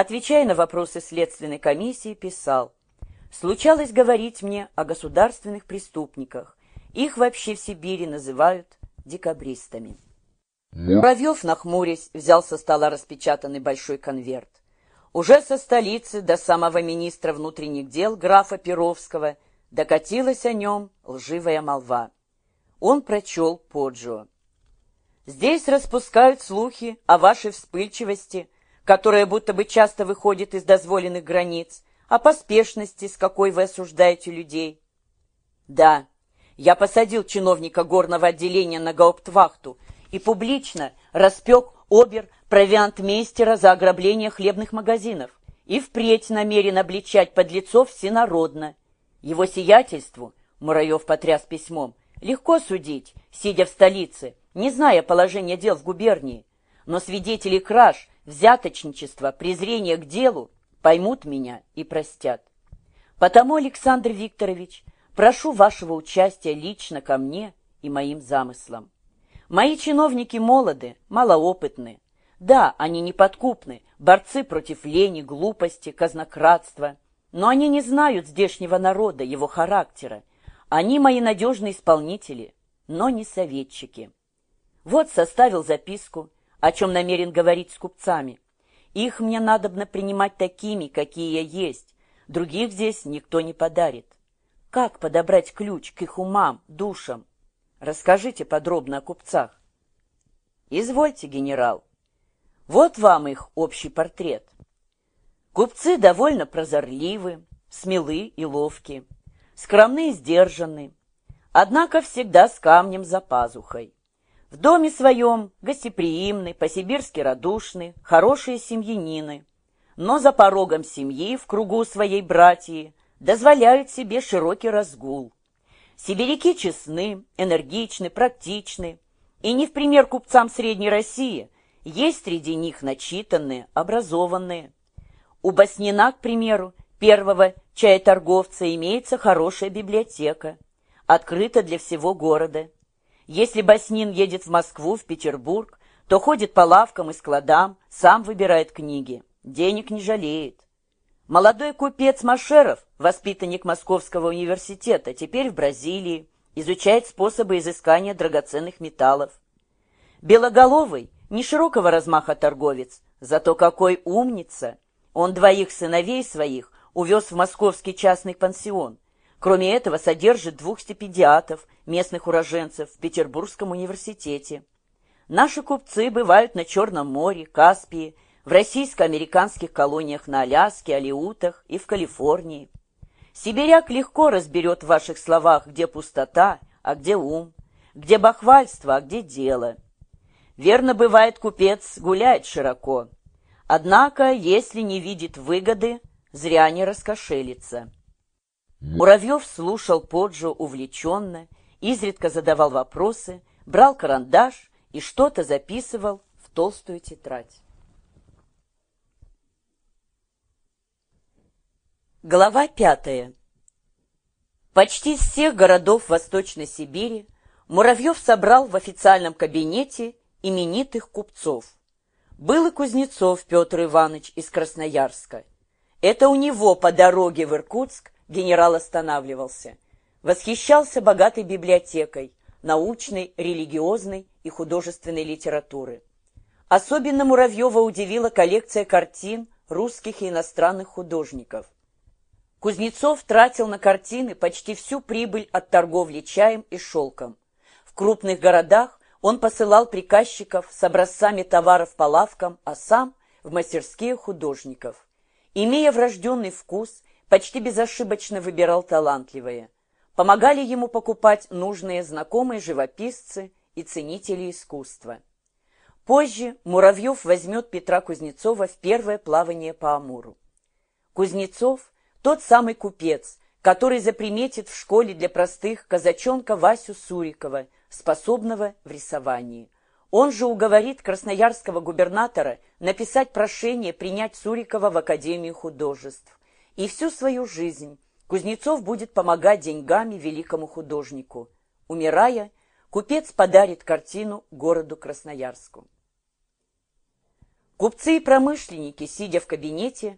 отвечая на вопросы следственной комиссии, писал «Случалось говорить мне о государственных преступниках. Их вообще в Сибири называют декабристами». Муравьев, нахмурясь, взял со стола распечатанный большой конверт. Уже со столицы до самого министра внутренних дел графа Перовского докатилась о нем лживая молва. Он прочел Поджио. «Здесь распускают слухи о вашей вспыльчивости, которая будто бы часто выходит из дозволенных границ, о поспешности, с какой вы осуждаете людей». «Да, я посадил чиновника горного отделения на гауптвахту и публично распек обер провиантмейстера за ограбление хлебных магазинов и впредь намерен обличать подлецов всенародно. Его сиятельству, Мураев потряс письмом, легко судить, сидя в столице, не зная положения дел в губернии, но свидетели краж, взяточничества, презрения к делу поймут меня и простят. Потому, Александр Викторович, прошу вашего участия лично ко мне и моим замыслам. Мои чиновники молоды, малоопытны, да, они неподкупны, борцы против лени, глупости, казнократства. Но они не знают здешнего народа, его характера. Они мои надежные исполнители, но не советчики. Вот составил записку, о чем намерен говорить с купцами. Их мне надобно принимать такими, какие я есть. Других здесь никто не подарит. Как подобрать ключ к их умам, душам? Расскажите подробно о купцах. Извольте, генерал. Вот вам их общий портрет. Купцы довольно прозорливы, смелы и ловки, скромны и сдержаны, однако всегда с камнем за пазухой. В доме своем гостеприимны, по-сибирски радушны, хорошие семьянины, но за порогом семьи в кругу своей братьи дозволяют себе широкий разгул. Сибиряки честны, энергичны, практичны, и не в пример купцам Средней России – есть среди них начитанные, образованные. У Баснина, к примеру, первого чая-торговца, имеется хорошая библиотека, открыта для всего города. Если Баснин едет в Москву, в Петербург, то ходит по лавкам и складам, сам выбирает книги, денег не жалеет. Молодой купец Машеров, воспитанник Московского университета, теперь в Бразилии, изучает способы изыскания драгоценных металлов. Белоголовый не широкого размаха торговец, зато какой умница! Он двоих сыновей своих увез в московский частный пансион. Кроме этого, содержит двух стипендиатов, местных уроженцев, в Петербургском университете. Наши купцы бывают на Черном море, Каспии, в российско-американских колониях на Аляске, Алиутах и в Калифорнии. Сибиряк легко разберет в ваших словах, где пустота, а где ум, где бахвальство, а где дело. Верно бывает, купец гуляет широко. Однако, если не видит выгоды, зря не раскошелится. Муравьев слушал Поджо увлеченно, изредка задавал вопросы, брал карандаш и что-то записывал в толстую тетрадь. Глава пятая. Почти из всех городов Восточной Сибири Муравьев собрал в официальном кабинете именитых купцов. Был и Кузнецов Петр Иванович из Красноярска. Это у него по дороге в Иркутск генерал останавливался. Восхищался богатой библиотекой, научной, религиозной и художественной литературы. Особенно Муравьева удивила коллекция картин русских и иностранных художников. Кузнецов тратил на картины почти всю прибыль от торговли чаем и шелком. В крупных городах он посылал приказчиков с образцами товаров по лавкам, а сам в мастерские художников. Имея врожденный вкус, почти безошибочно выбирал талантливые. Помогали ему покупать нужные знакомые живописцы и ценители искусства. Позже Муравьев возьмет Петра Кузнецова в первое плавание по Амуру. Кузнецов – тот самый купец, который заприметит в школе для простых казачонка Васю Сурикова – способного в рисовании. Он же уговорит красноярского губернатора написать прошение принять Сурикова в Академию художеств. И всю свою жизнь Кузнецов будет помогать деньгами великому художнику. Умирая, купец подарит картину городу Красноярску. Купцы и промышленники, сидя в кабинете,